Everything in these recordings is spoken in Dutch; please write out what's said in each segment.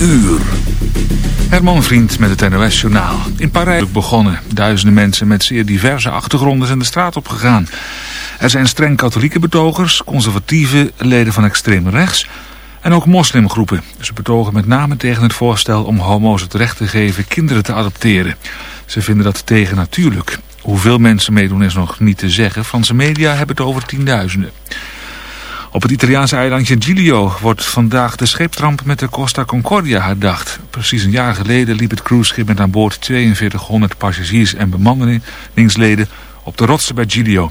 uur. Herman Vriend met het NOS Journaal. In Parijs begonnen. Duizenden mensen met zeer diverse achtergronden zijn de straat op gegaan. Er zijn streng katholieke betogers, conservatieve leden van extreem rechts... en ook moslimgroepen. Ze betogen met name tegen het voorstel om homo's het recht te geven kinderen te adopteren. Ze vinden dat tegennatuurlijk. Hoeveel mensen meedoen is nog niet te zeggen. Franse media hebben het over tienduizenden. Op het Italiaanse eilandje Giglio wordt vandaag de scheepstramp met de Costa Concordia herdacht. Precies een jaar geleden liep het cruiseschip met aan boord 4200 passagiers en bemanningsleden op de rotsen bij Giglio.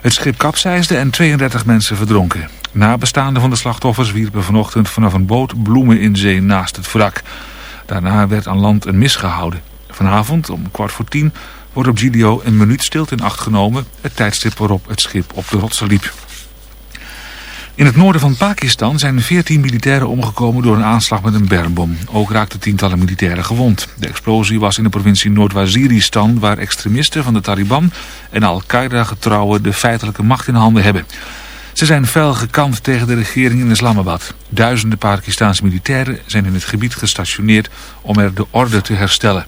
Het schip kapseisde en 32 mensen verdronken. Nabestaanden van de slachtoffers wierpen vanochtend vanaf een boot bloemen in zee naast het wrak. Daarna werd aan land een mis gehouden. Vanavond om kwart voor tien wordt op Giglio een minuut stilte in acht genomen. Het tijdstip waarop het schip op de rotsen liep. In het noorden van Pakistan zijn 14 militairen omgekomen door een aanslag met een bermbom. Ook raakten tientallen militairen gewond. De explosie was in de provincie Noord-Waziristan... waar extremisten van de Taliban en Al-Qaeda-getrouwen de feitelijke macht in handen hebben. Ze zijn fel gekant tegen de regering in Islamabad. Duizenden Pakistanse militairen zijn in het gebied gestationeerd om er de orde te herstellen.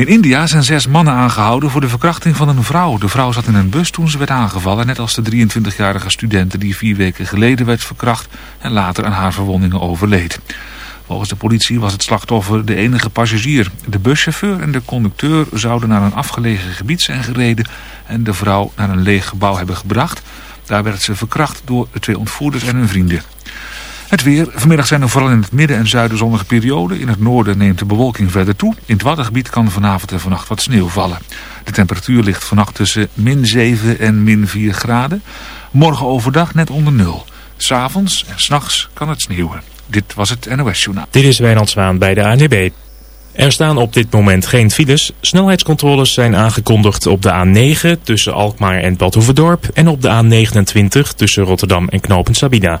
In India zijn zes mannen aangehouden voor de verkrachting van een vrouw. De vrouw zat in een bus toen ze werd aangevallen, net als de 23-jarige studente die vier weken geleden werd verkracht en later aan haar verwondingen overleed. Volgens de politie was het slachtoffer de enige passagier. De buschauffeur en de conducteur zouden naar een afgelegen gebied zijn gereden en de vrouw naar een leeg gebouw hebben gebracht. Daar werd ze verkracht door de twee ontvoerders en hun vrienden. Het weer. Vanmiddag zijn er vooral in het midden en zuiden zonnige perioden. In het noorden neemt de bewolking verder toe. In het Waddengebied kan vanavond en vannacht wat sneeuw vallen. De temperatuur ligt vannacht tussen min 7 en min 4 graden. Morgen overdag net onder nul. S'avonds en s'nachts kan het sneeuwen. Dit was het NOS Journaal. Dit is Wijnand Zwaan bij de ANB. Er staan op dit moment geen files. Snelheidscontroles zijn aangekondigd op de A9 tussen Alkmaar en Badhoevedorp... en op de A29 tussen Rotterdam en Knopend Sabina.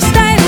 voor de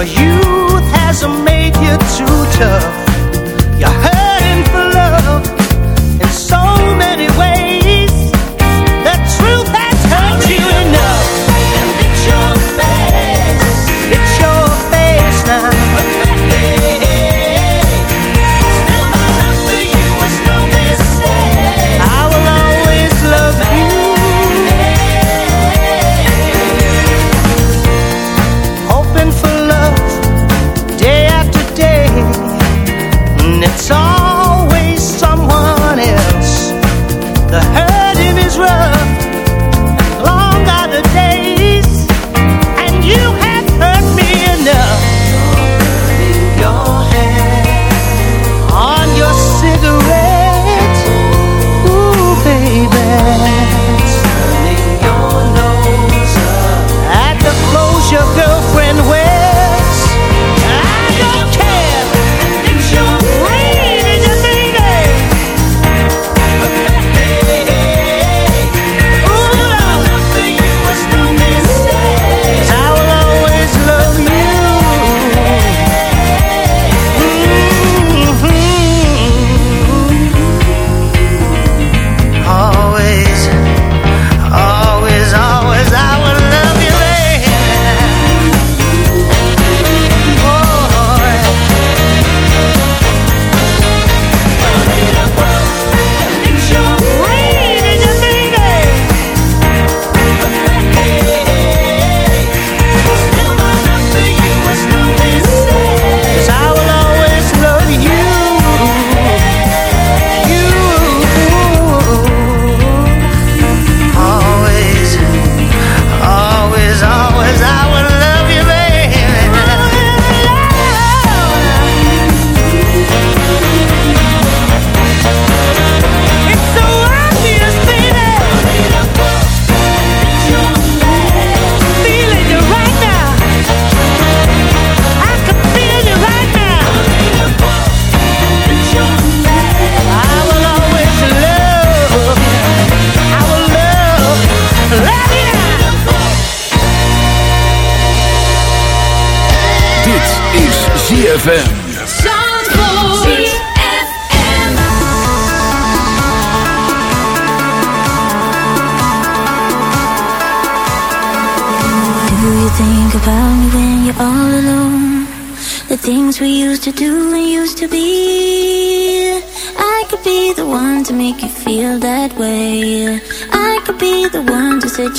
Are you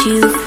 you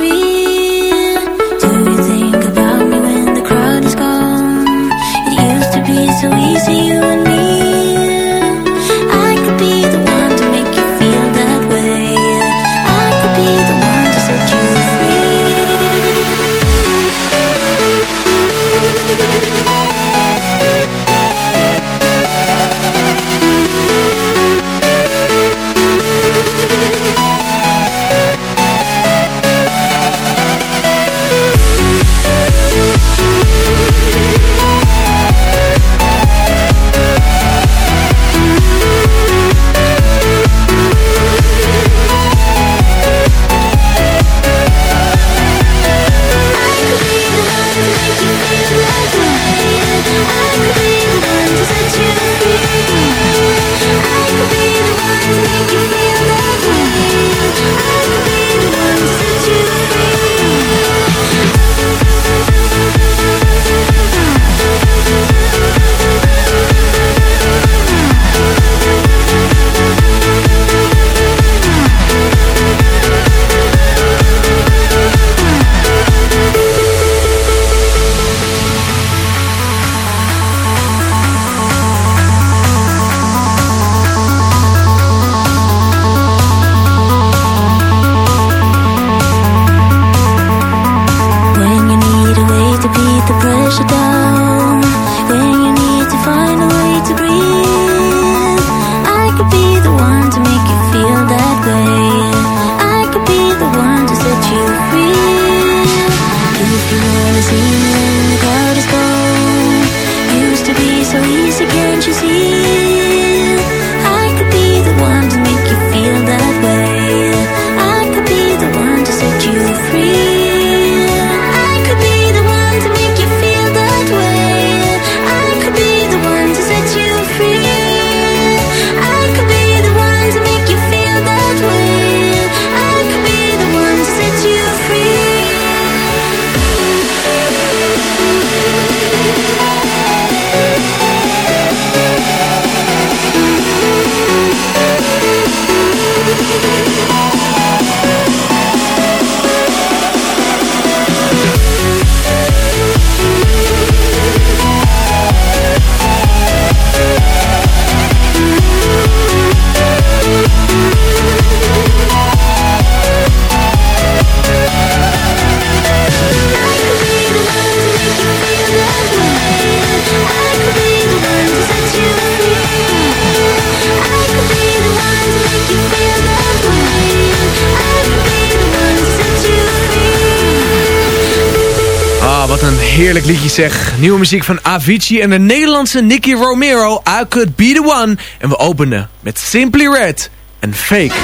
heerlijk liedje zeg. Nieuwe muziek van Avicii en de Nederlandse Nicky Romero. I could be the one. En we openen met Simply Red en Fake.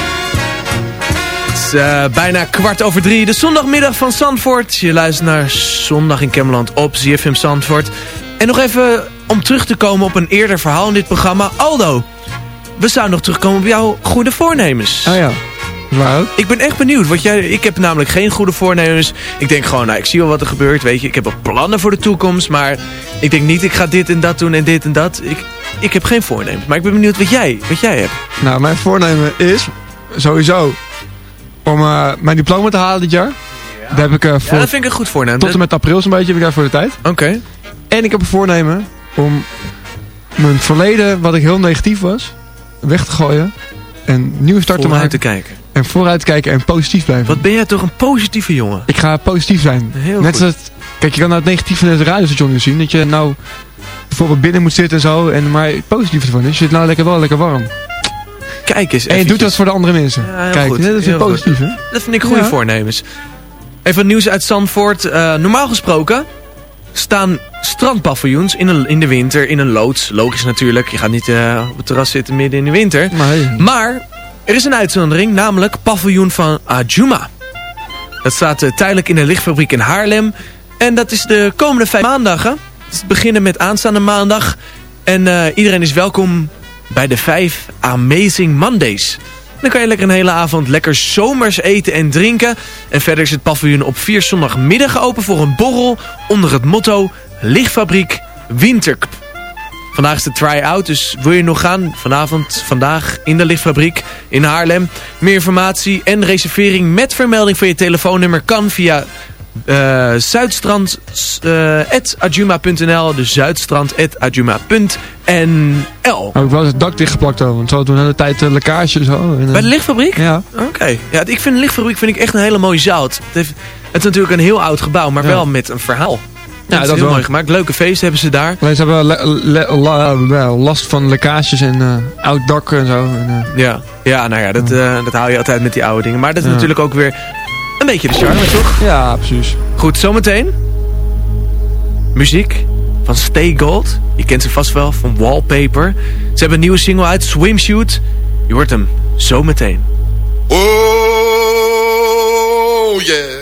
Het is eh, bijna kwart over drie. De zondagmiddag van Zandvoort. Je luistert naar Zondag in Kemmerland op ZFM Zandvoort. En nog even om terug te komen op een eerder verhaal in dit programma. Aldo, we zouden nog terugkomen op jouw goede voornemens. Oh ja. Ik ben echt benieuwd, want jij, ik heb namelijk geen goede voornemens. Ik denk gewoon, nou, ik zie wel wat er gebeurt, weet je. Ik heb wel plannen voor de toekomst, maar ik denk niet, ik ga dit en dat doen en dit en dat. Ik, ik heb geen voornemens, maar ik ben benieuwd wat jij, wat jij hebt. Nou, mijn voornemen is sowieso om eh, mijn diploma te halen dit jaar. Daar heb ik eh, voor, Ja, dat vind ik een goed voornemen. tot en met april zo'n beetje heb ik daar voor de tijd. Oké. En ik heb een voornemen om mijn verleden, wat ik heel negatief was, weg te gooien. En nieuwe start te maken. te kijken. En vooruit te kijken en positief blijven. Wat ben jij toch een positieve jongen. Ik ga positief zijn. Heel Net goed. het, kijk, je kan nou het negatieve in het radiostation zien. Dat je nou bijvoorbeeld binnen moet zitten en zo. En, maar het positieve ervan is, je zit nou lekker wel lekker warm. Kijk eens En je doet dat voor de andere mensen. Ja, Kijk, goed. dat is Heel positief, hè? Dat vind ik goede Ja. voornemens. Even nieuws uit Zandvoort. Eh, normaal gesproken staan strandpaviljoens in, een, in de winter in een loods. Logisch natuurlijk. Je gaat niet eh, op het terras zitten midden in de winter. Maar er is een uitzondering, namelijk paviljoen van Ajuma. Dat staat eh, tijdelijk in de lichtfabriek in Haarlem. En dat is de komende vijf maandagen te beginnen met aanstaande maandag. En eh, iedereen is welkom bij de 5 Amazing Mondays. Dan kan je lekker een hele avond lekker zomers eten en drinken. En verder is het paviljoen op 4 zondagmiddag open voor een borrel onder het motto Lichtfabriek Winterkp. Vandaag is de try-out, dus wil je nog gaan? Vanavond, vandaag in de lichtfabriek in Haarlem. Meer informatie en reservering met vermelding van je telefoonnummer kan via eh zuidstrand.adjuma.nl. Dus zuidstrand.adjuma.nl. Heb ik wel eens het dak dichtgeplakt over, want zo toen de hele tijd uh, lekkage zo. En, eh, Bij de lichtfabriek? Ja. Oké. Ja, ik vind de lichtfabriek vind ik echt een hele mooie zaal. Het, heeft, het is natuurlijk een heel oud gebouw, maar Ja. wel met een verhaal. Ja, dat is heel mooi gemaakt. Leuke feesten hebben ze daar. Alleen ze hebben last van lekkages en eh, oud dak en zo. En, eh, Ja, ja nou ja, dat, eh, dat hou je altijd met die oude dingen. Maar dat is Ja. natuurlijk ook weer een beetje de charme, toch? Ja, precies. Goed, zometeen. Muziek van Stay Gold. Je kent ze vast wel van Wallpaper. Ze hebben een nieuwe single uit, Swimsuit. Je hoort hem zometeen. Oh, yeah.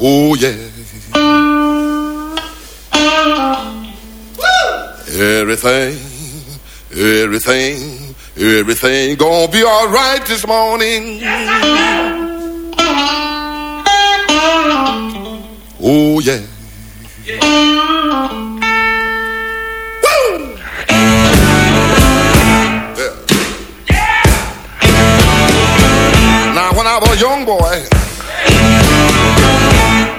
Oh, yeah. Everything, everything, everything gonna be all right this morning. Oh, yeah. Now, when I was a young boy,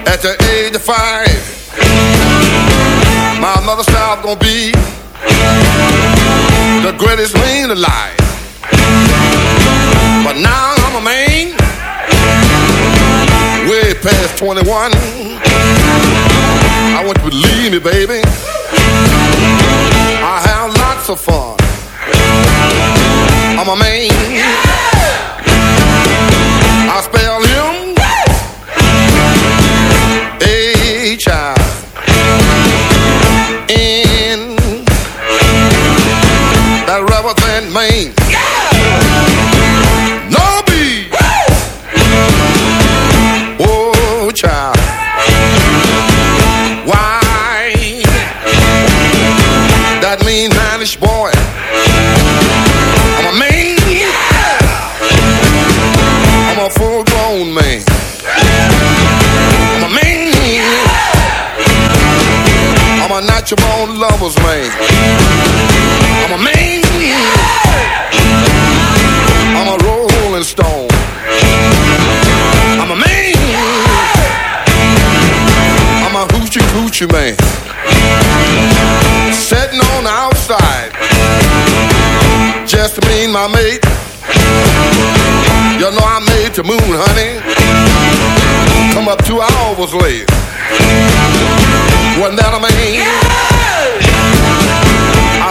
at the age of five, my mother said I was gonna be the greatest man alive. But now I'm a man, way past 21. I want you to believe me, baby. I have lots of fun. I'm a man. I spell him Hey. Lover's man. I'm a man. I'm a rolling stone. I'm a man. I'm a hoochie coochie man. Sitting on the outside. Just to mean my mate. You know I made the moon, honey. Come up two hours late. Wasn't that a man?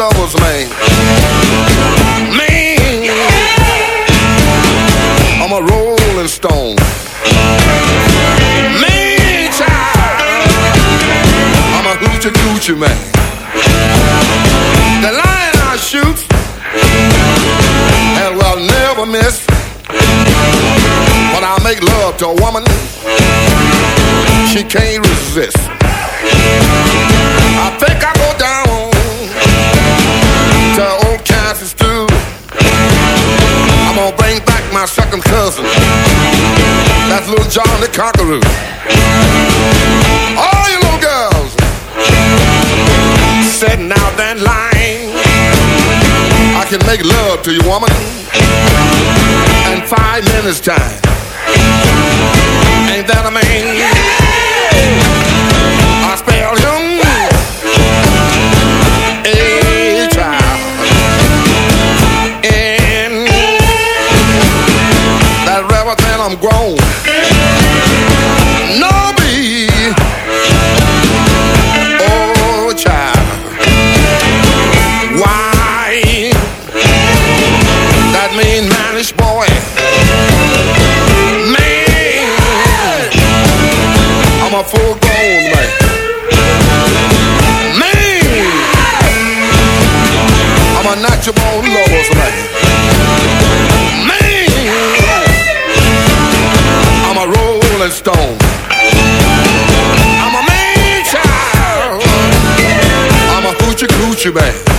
lover's man. Man. I'm a rolling stone. Man, child. I'm a hoochie coochie man. The lion I shoot and will never miss. When I make love to a woman, she can't resist. I think I Kansas too. I'm gonna bring back my second cousin. That's little John the Conqueror. All you little girls sitting out that line. I can make love to you, woman, in five minutes time. Ain't that a man? I'm grown. No, be. Oh, child. Why? That mean manish boy. Man. I'm a full grown man. Man. I'm a natural born lover's man. stone. I'm a man child. I'm a hoochie coochie man.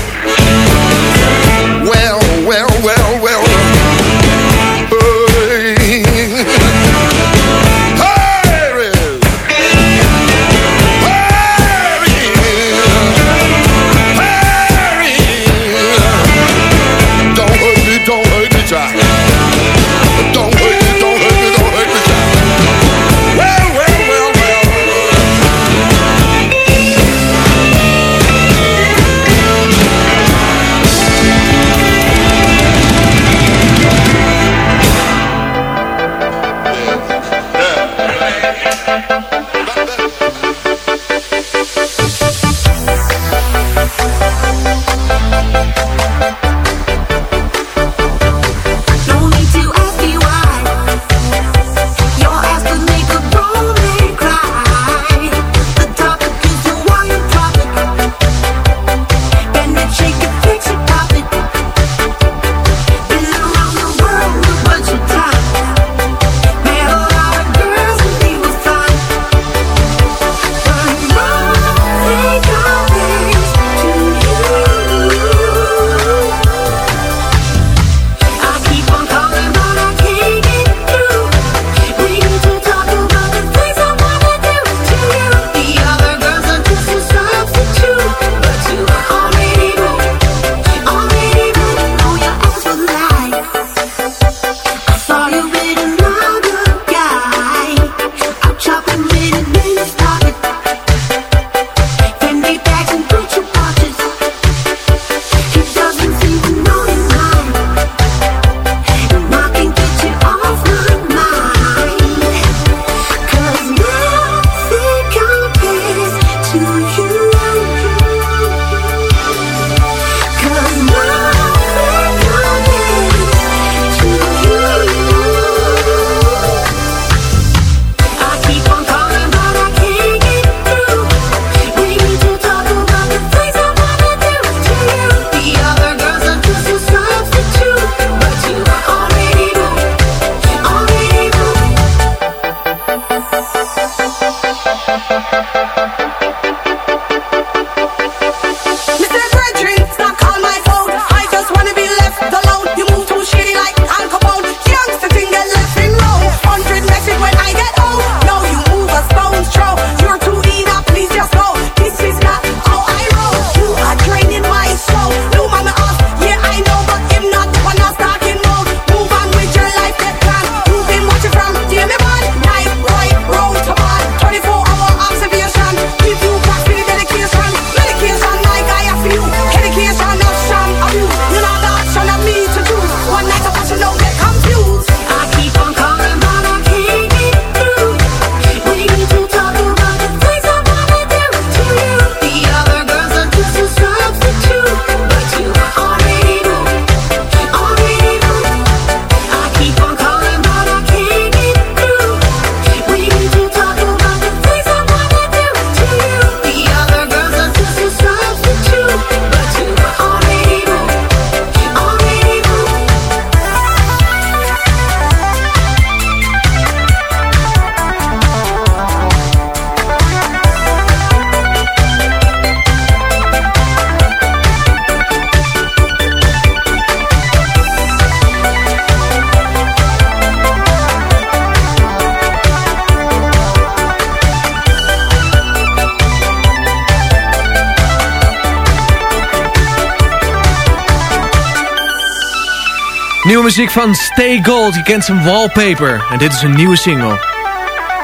Nieuwe muziek van Stay Gold. Je kent zijn wallpaper. En dit is een nieuwe single.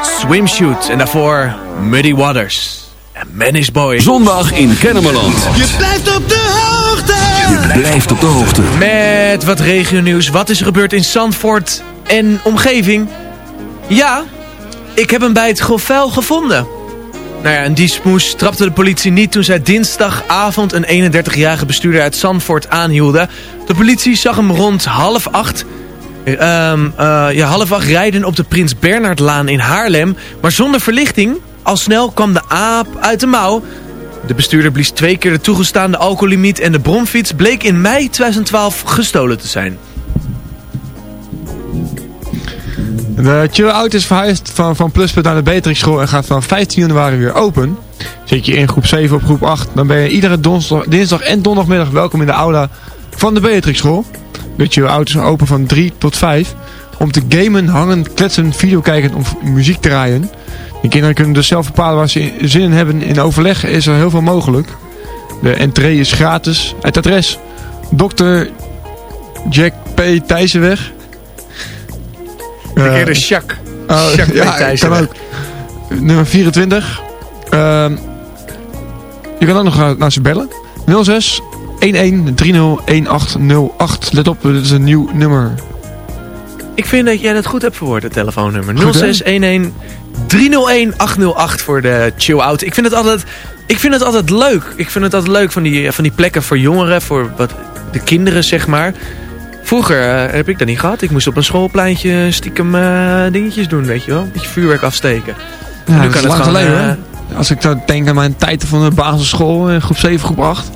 Swimsuit. En daarvoor Muddy Waters. En Manish Boy. Zondag in Kennemerland. Je blijft op de hoogte. Je blijft op de hoogte. Met wat regionieuws. Wat is er gebeurd in Zandvoort en omgeving? Ja, ik heb hem bij het grofvuil gevonden. Nou ja, en die smoes trapte de politie niet toen zij dinsdagavond een 31-jarige bestuurder uit Sanford aanhielden. De politie zag hem rond half acht, ehm, eh, half acht rijden op de Prins Bernhardlaan in Haarlem. Maar zonder verlichting, al snel kwam de aap uit de mouw. De bestuurder blies twee keer de toegestaande alcohollimiet en de bromfiets bleek in mei 2012 gestolen te zijn. De Chill Out is verhuisd van, van Pluspunt naar de Beatrix School en gaat van 15 januari weer open. Zit je in groep 7 op groep 8, dan ben je iedere donsdag, dinsdag en donderdagmiddag welkom in de aula van de Beatrix School. De Chill Out is open van 3 tot 5 om te gamen, hangen, kletsen, video kijken of muziek draaien. De kinderen kunnen dus zelf bepalen waar ze zin in hebben. In overleg is er heel veel mogelijk. De entree is gratis. Het adres Dr. Jack P. Thijssenweg. De Eh, Jacques. Oh, Jacques ja, kan ook. Nummer 24. Ehm, je kan ook nog naar ze bellen. 06 11 30 1808. Let op, dit is een nieuw nummer. Ik vind dat jij dat goed hebt verwoord, het telefoonnummer. Goed, hè? 0611 301 808 voor de chill out. Ik vind het altijd, ik vind het altijd leuk. Ik vind het altijd leuk van die, van die plekken voor jongeren, voor wat, de kinderen zeg maar. Vroeger eh, heb ik dat niet gehad. Ik moest op een schoolpleintje stiekem eh, dingetjes doen, weet je wel. Een beetje vuurwerk afsteken. Ja, nu dat is lang gewoon, geleden eh. Als ik dan denk aan mijn tijd van de basisschool, in groep 7, groep 8.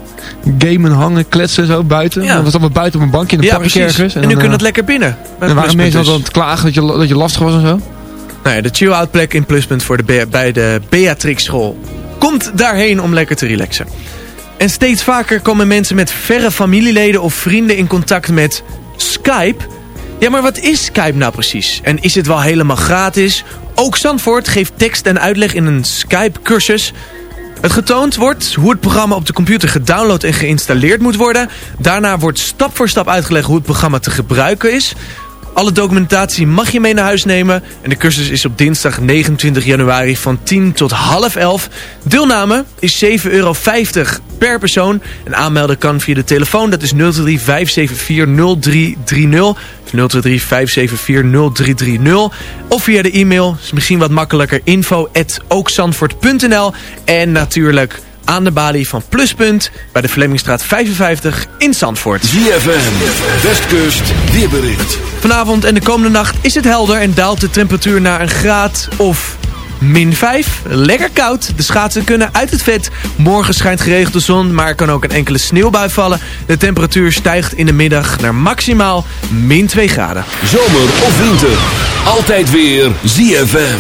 Gamen, hangen, kletsen zo buiten. Ja. Dan was dat wel buiten op een bankje in de ja, park precies. ergens. En, nu dan, kun je eh, het lekker binnen. En waren mensen dus. altijd aan het klagen dat je, dat je lastig was en zo? Nou ja, de chill-out plek in Pluspunt voor de bij de Beatrix School. Komt daarheen om lekker te relaxen. En steeds vaker komen mensen met verre familieleden of vrienden in contact met Skype. Ja, maar wat is Skype nou precies? En is het wel helemaal gratis? Ook Zandvoort geeft tekst en uitleg in een Skype-cursus. Het getoond wordt hoe het programma op de computer gedownload en geïnstalleerd moet worden. Daarna wordt stap voor stap uitgelegd hoe het programma te gebruiken is. Alle documentatie mag je mee naar huis nemen. En de cursus is op dinsdag 29 januari van 10 tot half 11. Deelname is 7,50 euro per persoon. En aanmelden kan via de telefoon. Dat is 023 574 0330. Of 023 574 0330. Of via de e-mail. Is misschien wat makkelijker. Info. En natuurlijk aan de balie van Pluspunt. Bij de Vlemingstraat 55 in Zandvoort. ZFM, Westkust, weerbericht. Vanavond en de komende nacht is het helder en daalt de temperatuur naar een graad of min 5. Lekker koud. De schaatsen kunnen uit het vet. Morgen schijnt geregeld de zon, maar er kan ook een enkele sneeuwbui vallen. De temperatuur stijgt in de middag naar maximaal min 2 graden. Zomer of winter, altijd weer ZFM.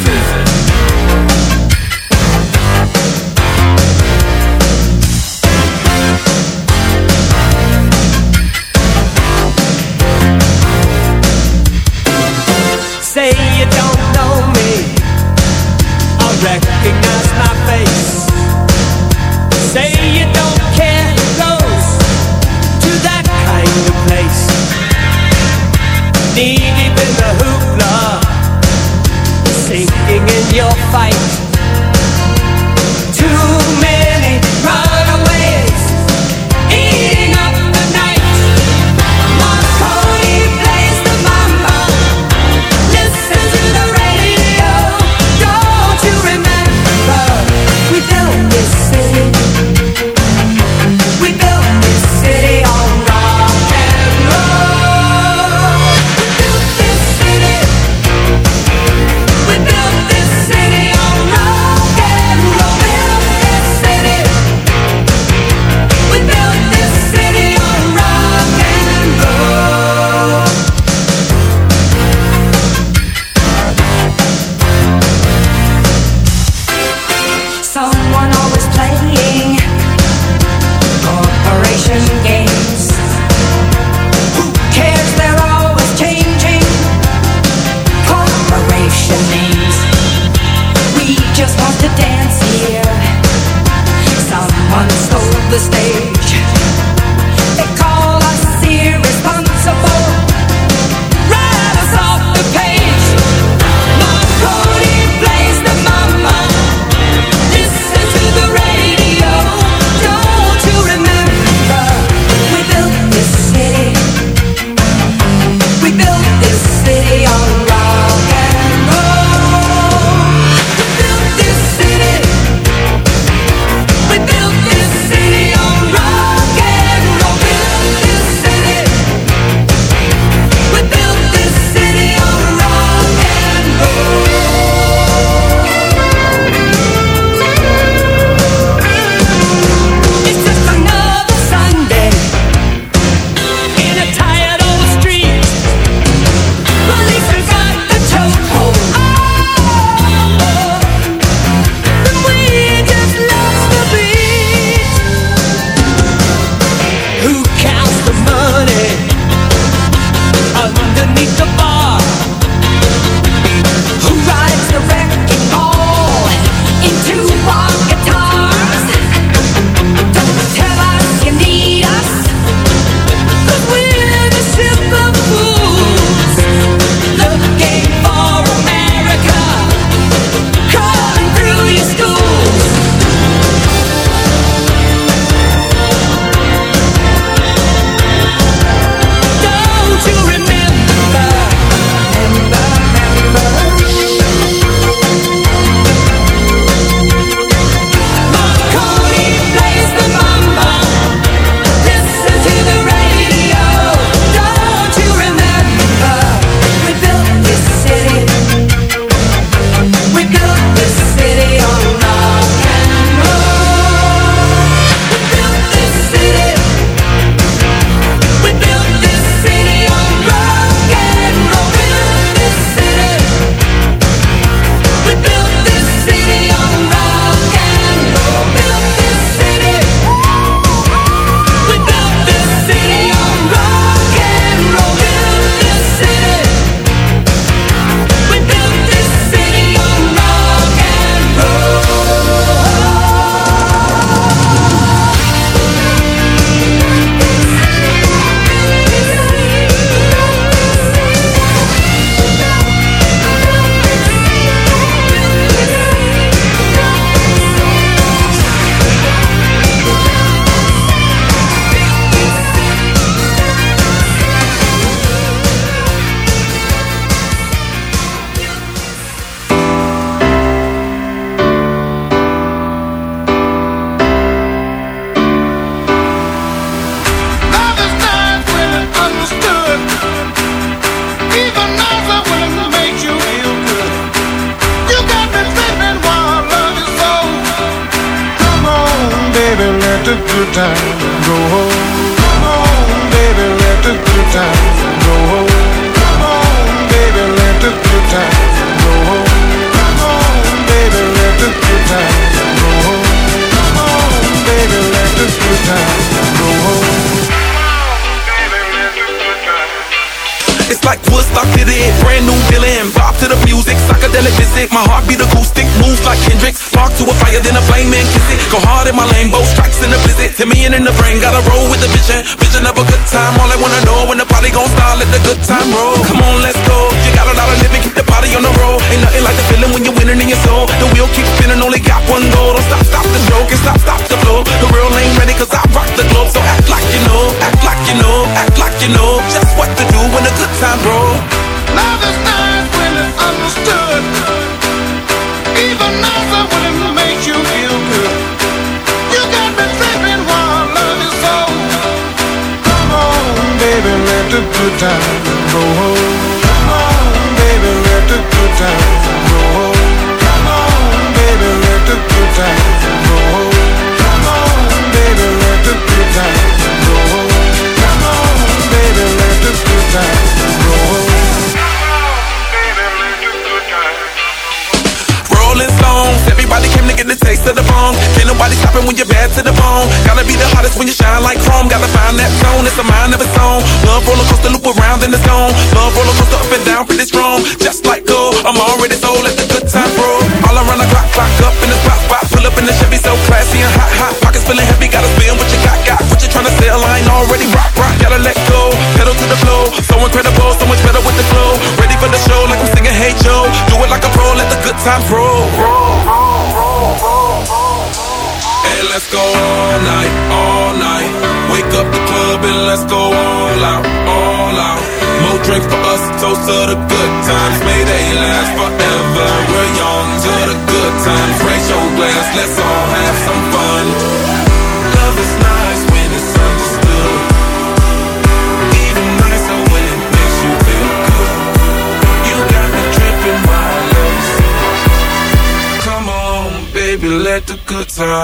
You know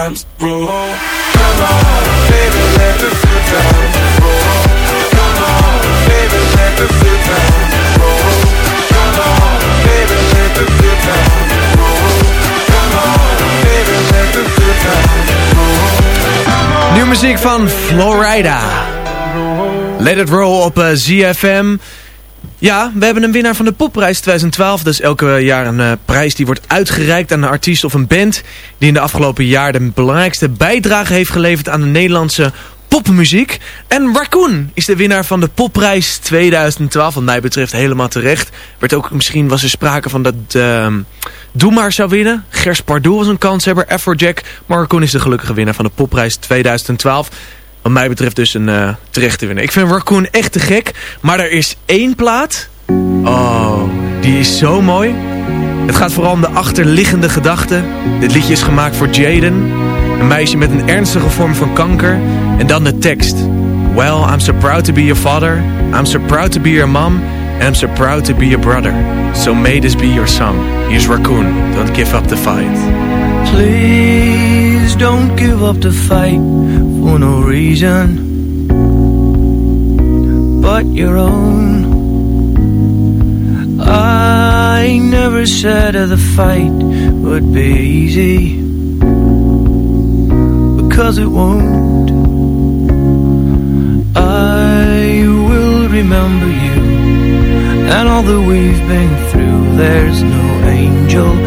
times on, baby, let. Come on, baby, let. Come on, baby, let. Come on, baby, let. Nieuwe muziek van Florida. Let It Roll op eh, ZFM. Ja, we hebben een winnaar van de popprijs 2012. Dat is elke jaar een eh, prijs die wordt uitgereikt aan een artiest of een band... die in de afgelopen jaar de belangrijkste bijdrage heeft geleverd aan de Nederlandse popmuziek. En Raccoon is de winnaar van de popprijs 2012. Wat mij betreft helemaal terecht. Werd ook, misschien was er sprake van dat uh, Doe maar zou winnen. Gers Pardoel was een kanshebber. Afrojack. Maar Raccoon is de gelukkige winnaar van de popprijs 2012. Wat mij betreft dus een uh, terechte winnaar. Ik vind Raccoon echt te gek. Maar er is één plaat. Oh, die is zo mooi. Het gaat vooral om de achterliggende gedachten. Dit liedje is gemaakt voor Jaden. Een meisje met een ernstige vorm van kanker. En dan de tekst. Well, I'm so proud to be your father. I'm so proud to be your mom. And I'm so proud to be your brother. So may this be your song. Here's Raccoon. Don't give up the fight. Please don't give up the fight for no reason but your own. I never said that the fight would be easy because it won't. I will remember you and all that we've been through. There's no angel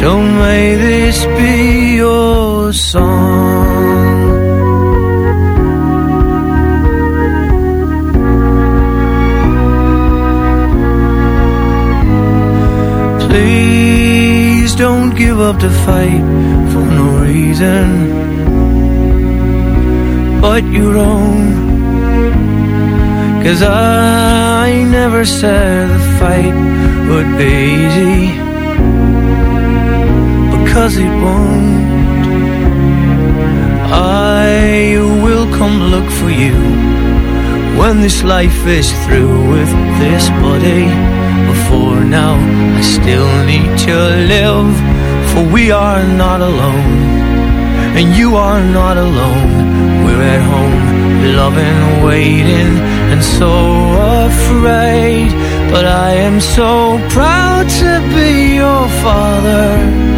So may this be your song. Please don't give up the fight for no reason but you own. Cause I never said the fight would be easy. Because it won't. I will come look for you when this life is through with this body. Before now, I still need to live, for we are not alone, and you are not alone. We're at home, loving, waiting, and so afraid. But I am so proud to be your father.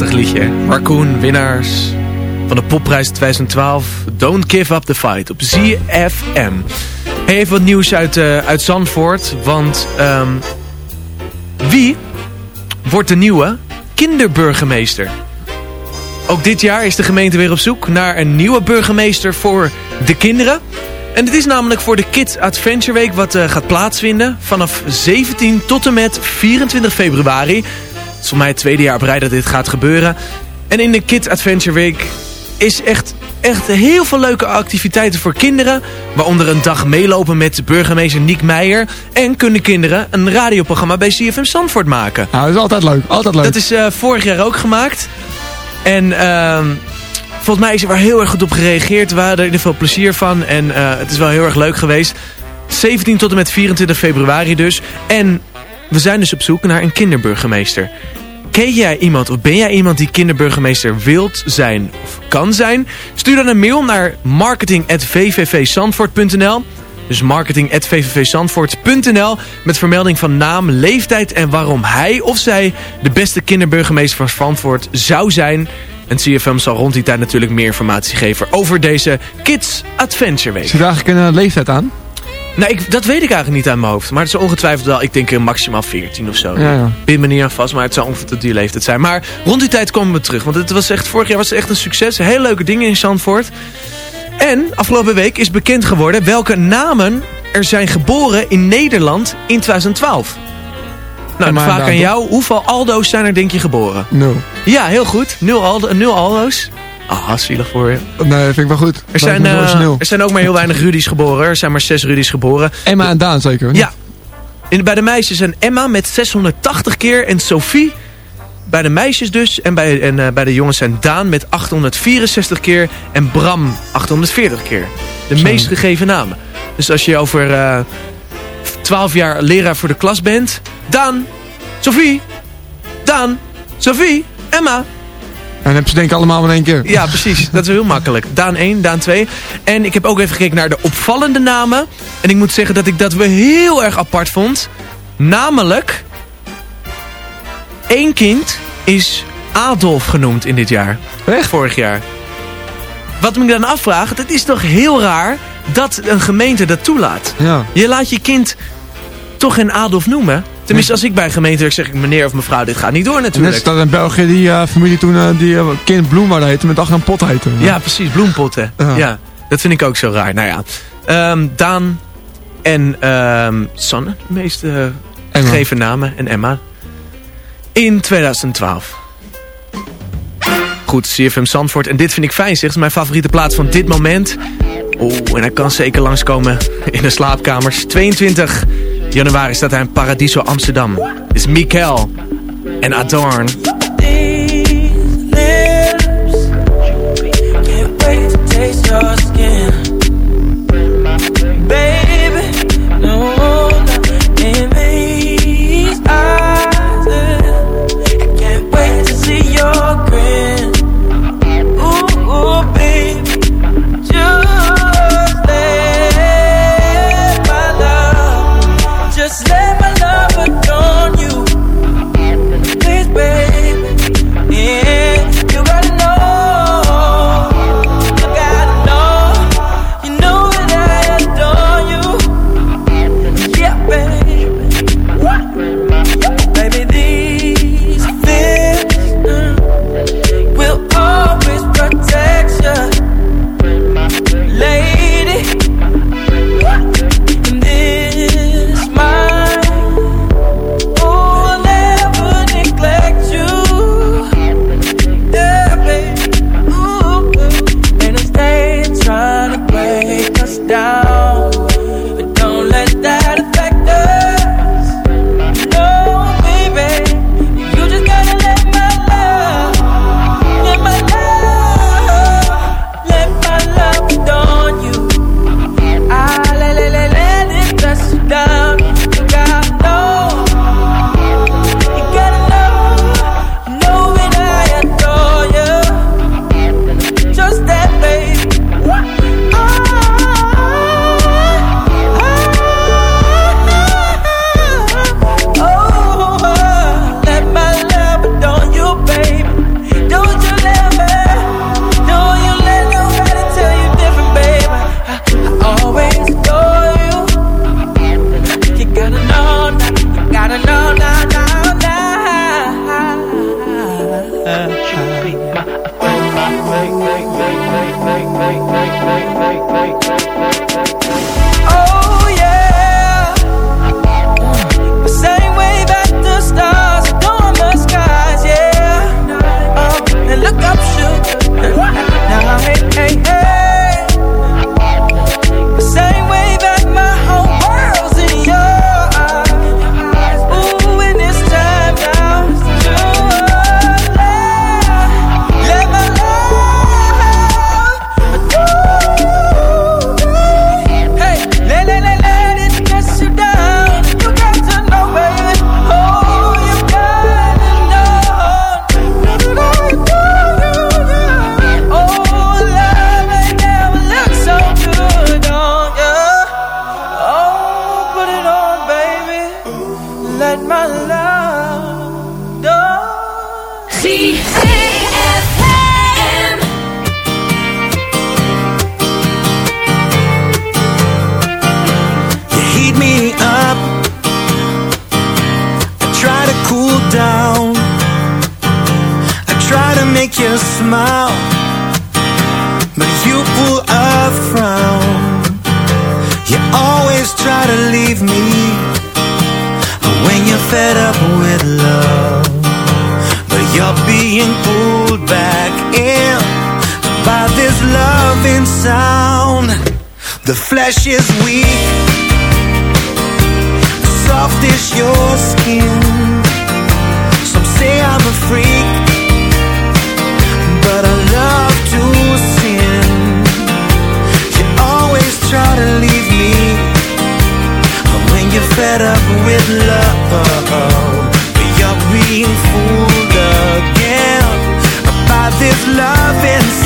Liedje. Raccoon, winnaars van de popprijs 2012. Don't give up the fight op ZFM. Even wat nieuws uit, eh, uit Zandvoort. Want ehm, wie wordt de nieuwe kinderburgemeester? Ook dit jaar is de gemeente weer op zoek naar een nieuwe burgemeester voor de kinderen. En dit is namelijk voor de Kids Adventure Week wat eh, gaat plaatsvinden vanaf 17 tot en met 24 februari. Is voor mij het tweede jaar op rij dat dit gaat gebeuren. En in de Kids Adventure Week is echt, echt heel veel leuke activiteiten voor kinderen. Waaronder een dag meelopen met burgemeester Niek Meijer. En kunnen kinderen een radioprogramma bij CFM Zandvoort maken. Nou, dat is altijd leuk. Altijd leuk. Dat is eh, vorig jaar ook gemaakt. En ehm, volgens mij is er wel heel erg goed op gereageerd. We hadden er in ieder geval plezier van. En eh, het is wel heel erg leuk geweest. 17 tot en met 24 februari dus. En we zijn dus op zoek naar een kinderburgemeester. Ken jij iemand of ben jij iemand die kinderburgemeester wilt zijn of kan zijn? Stuur dan een mail naar marketing.vvvzandvoort.nl dus marketing.vvvzandvoort.nl met vermelding van naam, leeftijd en waarom hij of zij de beste kinderburgemeester van Zandvoort zou zijn. En CFM zal rond die tijd natuurlijk meer informatie geven over deze Kids Adventure Week. Zit er eigenlijk een leeftijd aan? Nou, ik, dat weet ik eigenlijk niet aan mijn hoofd. Maar het is ongetwijfeld wel, ik denk eh, maximaal 14 of zo. Ja, ja. Pin me niet aan vast, maar het zou tot die leeftijd zijn. Maar rond die tijd komen we terug. Want het was echt, vorig jaar was het echt een succes. Hele leuke dingen in Zandvoort. En afgelopen week is bekend geworden welke namen er zijn geboren in Nederland in 2012. Nou, de vraag nou, aan jou. Hoeveel Aldo's zijn er denk je geboren? Nul. Ja, heel goed. Nul, Aldo, nul Aldo's. Ah, zielig voor je. Nee, vind ik wel goed. Er zijn, eh, er zijn ook maar heel weinig Rudy's geboren. Er zijn maar zes Rudy's geboren. Emma en Daan zeker? Ja. In, bij de meisjes zijn Emma met 680 keer en Sophie bij de meisjes dus. En bij, en, eh, bij de jongens zijn Daan met 864 keer en Bram 840 keer. De Zo. meest gegeven namen. Dus als je over eh 12 jaar leraar voor de klas bent. Daan, Sophie, Daan, Sophie, Emma. En dan hebben ze denk ik allemaal in één keer. Ja, precies. Dat is heel makkelijk. Daan 1, Daan 2. En ik heb ook even gekeken naar de opvallende namen. En ik moet zeggen dat ik dat wel heel erg apart vond. Namelijk... één kind is Adolf genoemd in dit jaar. Echt? Vorig jaar. Wat ik me dan afvraag, het is toch heel raar dat een gemeente dat toelaat. Ja. Je laat je kind toch geen Adolf noemen. Tenminste, als ik bij een gemeente werk, zeg ik meneer of mevrouw, dit gaat niet door net natuurlijk. als dat in België die eh, familie toen eh, die eh, kind Bloem heette met achter een pot heette. Ja, precies. Bloempotten. Ja. Ja. dat vind ik ook zo raar. Nou ja, Ehm, Daan en ehm Sanne, de meest gegeven namen. En Emma. In 2012. Goed, CFM Zandvoort. En dit vind ik fijn, zeg. Het is mijn favoriete plaats van dit moment. Oeh, en hij kan zeker langskomen in de slaapkamers. 22 januari staat hij in Paradiso Amsterdam. Dit is Mikael en Adorn.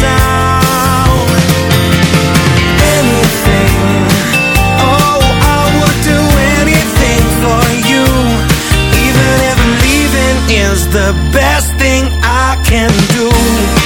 Sound. Anything. Oh, I would do anything for you, even if leaving is the best thing I can do.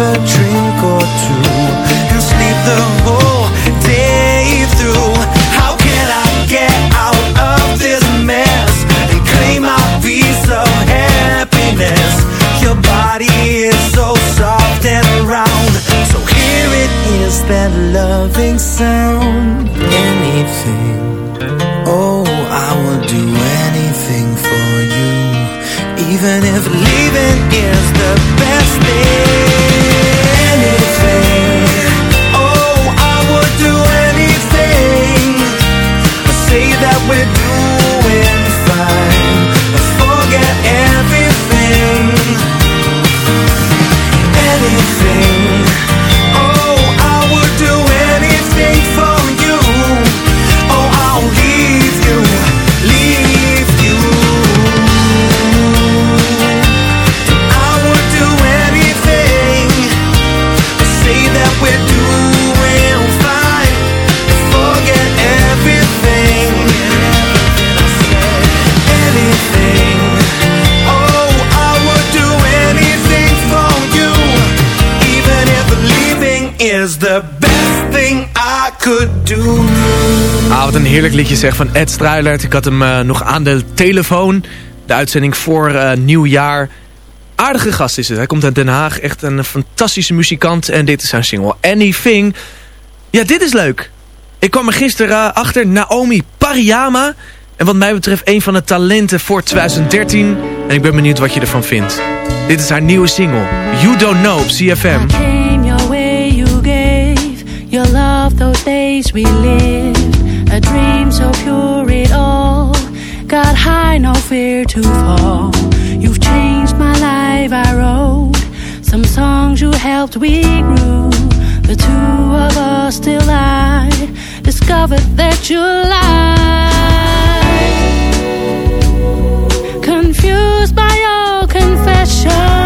A drink or two and sleep the whole day through. How can I get out of this mess and claim my piece of happiness? Your body is so soft and round, so here it is that loving sound. Anything. Oh, I will do anything for you, even if leaving is the best thing. That we're een heerlijk liedje zeg van Ed Struilert. Ik had hem eh, nog aan de telefoon. De uitzending voor eh, nieuwjaar. Aardige gast is het. Hij komt uit Den Haag. Echt een fantastische muzikant. En dit is zijn single Anything. Ja, dit is leuk. Ik kwam er gisteren eh, achter. Naomi Pariyama. En wat mij betreft een van de talenten voor 2013. En ik ben benieuwd wat je ervan vindt. Dit is haar nieuwe single. You Don't Know op CFM. your way, you gave love, those days we lived, a dream so pure it all. Got high, no fear to fall. You've changed my life, I wrote some songs you helped, we grew. The two of us till I discovered that you lied. Confused by your confessions.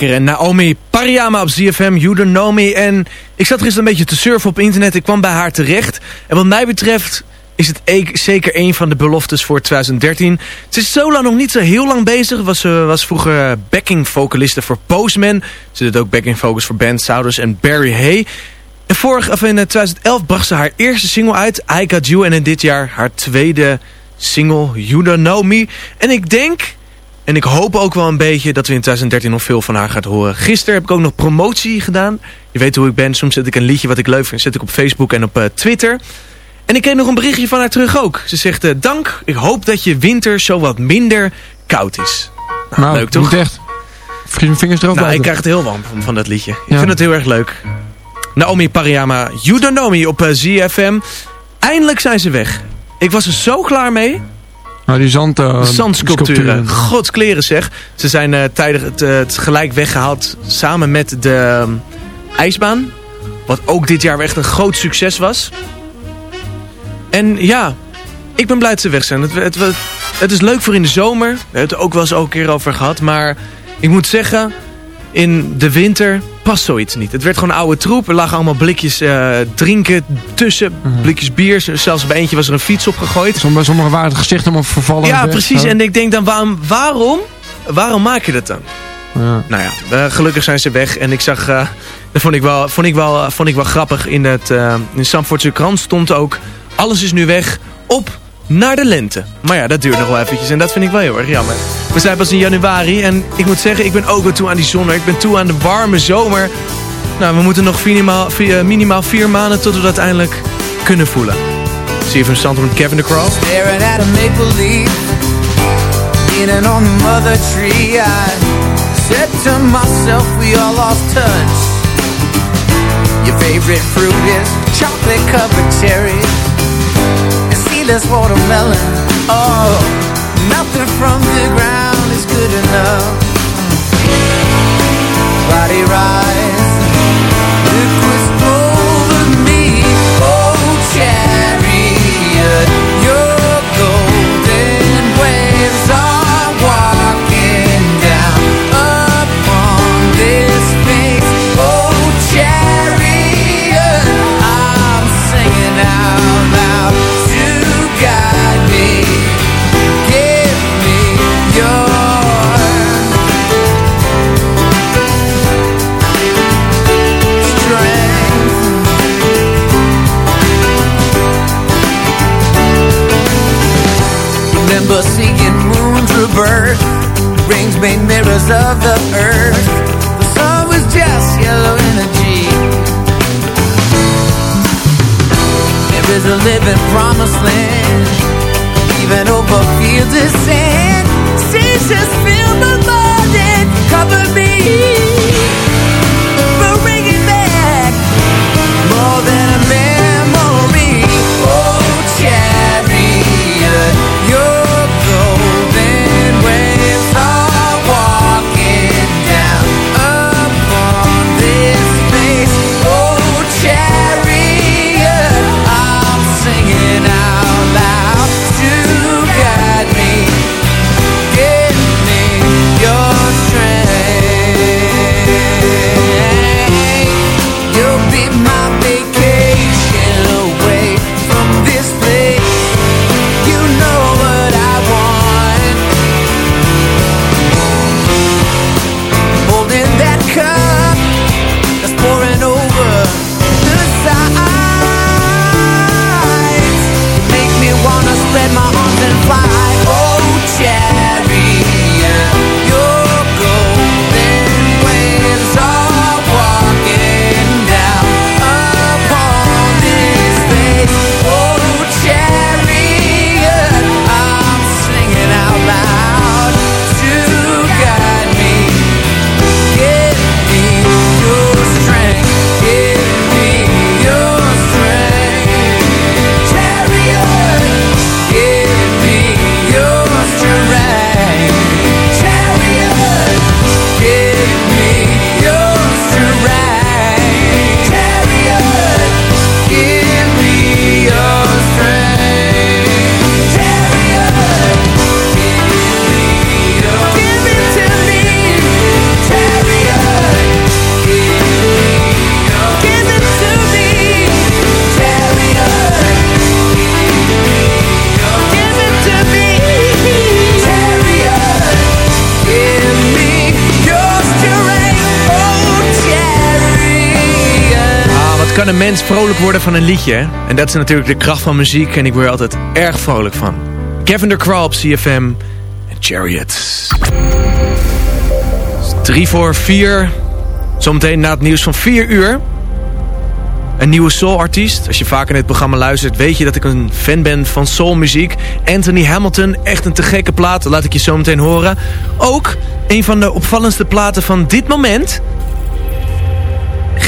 Lekker. Naomi Pariyama op ZFM, You Don't Know Me. En ik zat gisteren een beetje te surfen op internet. Ik kwam bij haar terecht. En wat mij betreft is het e- zeker een van de beloftes voor 2013. Ze is zo lang nog niet zo heel lang bezig. Was, uh, was vroeger backing vocaliste voor Postman. Ze deed ook backing vocals voor Ben Souders en Barry Hay. En vorig, of in eh, 2011 bracht ze haar eerste single uit, I Got You. En in dit jaar haar tweede single, You Don't Know Me. En ik denk en ik hoop ook wel een beetje dat we in 2013 nog veel van haar gaat horen. Gisteren heb ik ook nog promotie gedaan. Je weet hoe ik ben. Soms zet ik een liedje wat ik leuk vind. Zet ik op Facebook en op eh, Twitter. En ik kreeg nog een berichtje van haar terug ook. Ze zegt, eh, dank. Ik hoop dat je winter zo wat minder koud is. Nou, Nou, leuk toch? niet echt. Vingers erop Nou, ik krijg het heel warm van, van dat liedje. Ik vind het heel erg leuk. Naomi Pariyama, You Don't Know Me op eh, ZFM. Eindelijk zijn ze weg. Ik was er zo klaar mee. Nou, die zand, eh, Zandsculpturen. sculpturen. Godskleren zeg. Ze zijn eh het, eh, het gelijk weggehaald samen met de ehm, ijsbaan. Wat ook dit jaar weer echt een groot succes was. En ja, ik ben blij dat ze weg zijn. Het, het, het, het is leuk voor in de zomer. We hebben het er ook wel eens ook een keer over gehad. Maar ik moet zeggen, in de winter past zoiets niet. Het werd gewoon oude troep. Er lagen allemaal blikjes eh, drinken tussen. Blikjes bier. Zelfs bij eentje was er een fiets opgegooid. Sommige, sommige waren het gezicht helemaal vervallen. Ja, precies. En ik denk dan, waarom, waarom waarom maak je dat dan? Ja. Nou ja, eh, gelukkig zijn ze weg. En ik zag, eh, dat vond ik wel, vond ik wel, vond ik wel grappig. In, het, eh in de Stamfordse krant stond ook... Alles is nu weg, op naar de lente. Maar ja, dat duurt nog wel eventjes. En dat vind ik wel heel erg jammer. We zijn pas in januari. En ik moet zeggen, ik ben ook wel toe aan die zon. Ik ben toe aan de warme zomer. Nou, we moeten nog minimaal, vi- eh, minimaal vier maanden tot we dat eindelijk kunnen voelen. Zie je van stand met Kevin de Cross? Staring at maple on the mother tree I said to myself we all lost touch Your favorite fruit is chocolate covered cherries Seedless watermelon. Oh, nothing from the ground is good enough. Body rise Remember seeing moons rebirth Rings made mirrors of the earth. The sun was just yellow energy. There is a living promised land. Even over fields of sand. Seas just fill mind and cover me. Bring it back More than kan een mens vrolijk worden van een liedje? En dat is natuurlijk de kracht van muziek en ik word er altijd erg vrolijk van. Kevin de Crow op CFM en Chariot. 3 voor 4. Zometeen na het nieuws van 4 uur. Een nieuwe soulartiest. Als je vaker naar het programma luistert, weet je dat ik een fan ben van soulmuziek. Anthony Hamilton, echt een te gekke plaat. Laat ik je zo meteen horen. Ook een van de opvallendste platen van dit moment.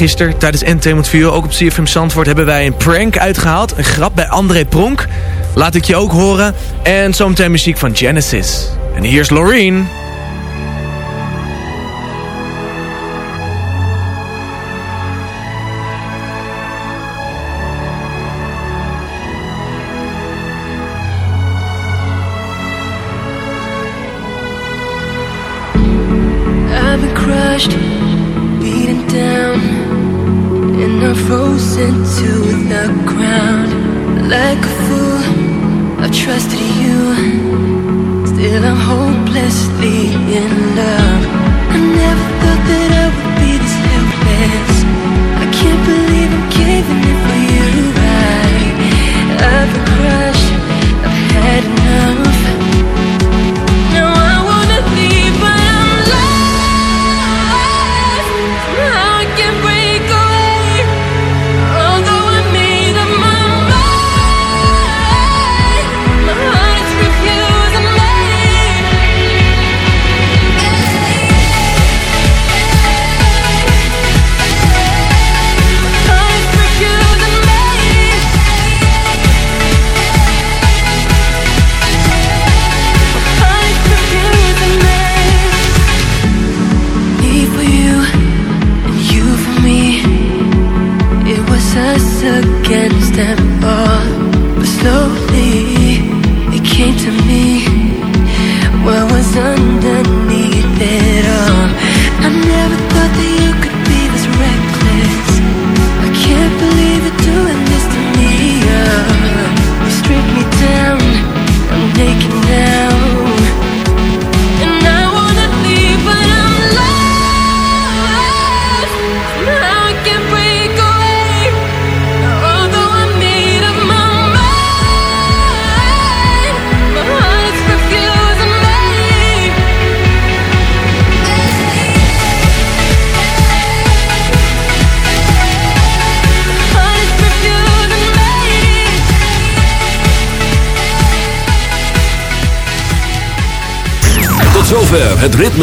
Gisteren tijdens Entertainment View, ook op CFM Zandvoort, hebben wij een prank uitgehaald. Een grap bij André Pronk. Laat ik je ook horen. En zometeen muziek van Genesis. En hier is Loreen.